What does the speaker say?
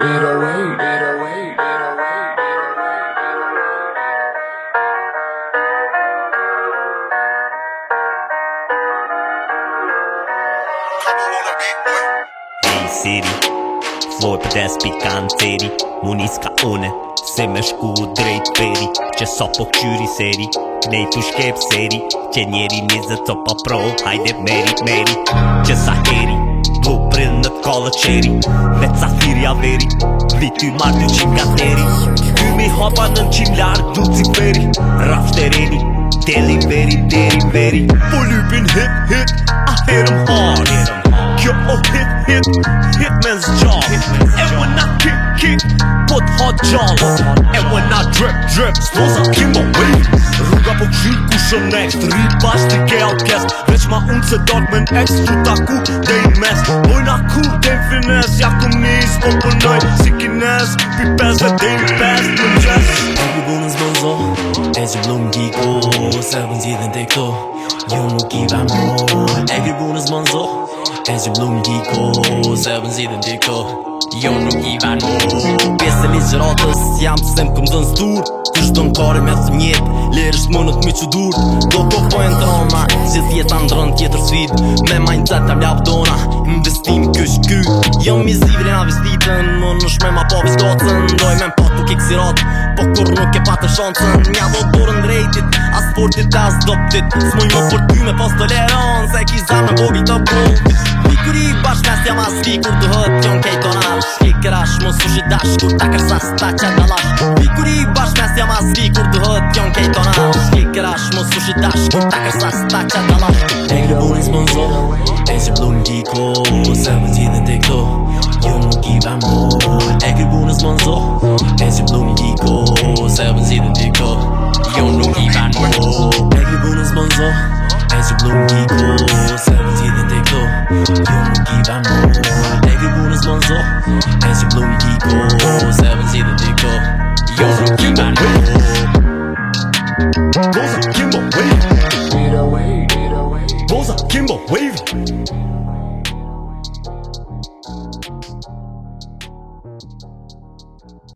Hey Siri, Floj për des pikant teri Munis ka une, se me shku drejt peri Që sa po kyri seri, knej tu shkep seri Që njeri nizë të pa pro, hajde meri, meri Që sa heri, Po prill në t'kallë qeri Me cafiri averi Viti martë që nga teri Kymi hapa në në qim lartë du cik veri Raftereni Deli veri, deri veri. Po lypin hip hip And when I drip, drip, sposa kimbo wave Rruga po këshyr ku shëm next Rrit pas t'i ke outcast Veç ma unë se dot me n'ex Qu ta ku dhe i mes Bojna ku dhe i fines Ja ku nis po punoj Si kines Pi pes dhe dhe i pes Në gjes Baby bonus bonzo E që blum giko Se vën zhjithin të gjëratës Jam të sem këm zënë stur. Të shdo në pare me thë mjet Lërës më në të mi që dur. Do po po e në trona Që thjeta në drënë tjetër sfid. Me mindset të mlap dona Investim kësh ky. Jam i zivrin a vestitën Më nëshme ma pa viskocën Doj me mpa tuk e kësirat Po kur nuk e patë shansën Mja do dorën drejtit As sportit as doptit. Smuj jo më për ty me pas toleran Se ki zamë në bobi të brontit Pikuri bashkë mes jam as likur Dëhët jon kejtona Shkik rash mos u shi dash ta kërsa sta qa dalash Fikuri bash mes jam as fikur të hët Jon kej më sushi dash Kur ta kërsa sta qa dalash E gre bunis më nzo E që blun gjiko Se më gjithin të këto vem mo E gre bunis më nzo E që blun gjiko Se më gjithin të këto vem mo E gre bunis më nzo E që blun gjiko Se më gjithin të këto Jo nuk i vem mo E 装作，但是路易低过，三文治的地过，有人听满过，我是 Kimbo Wave，我是 Kimbo Wave。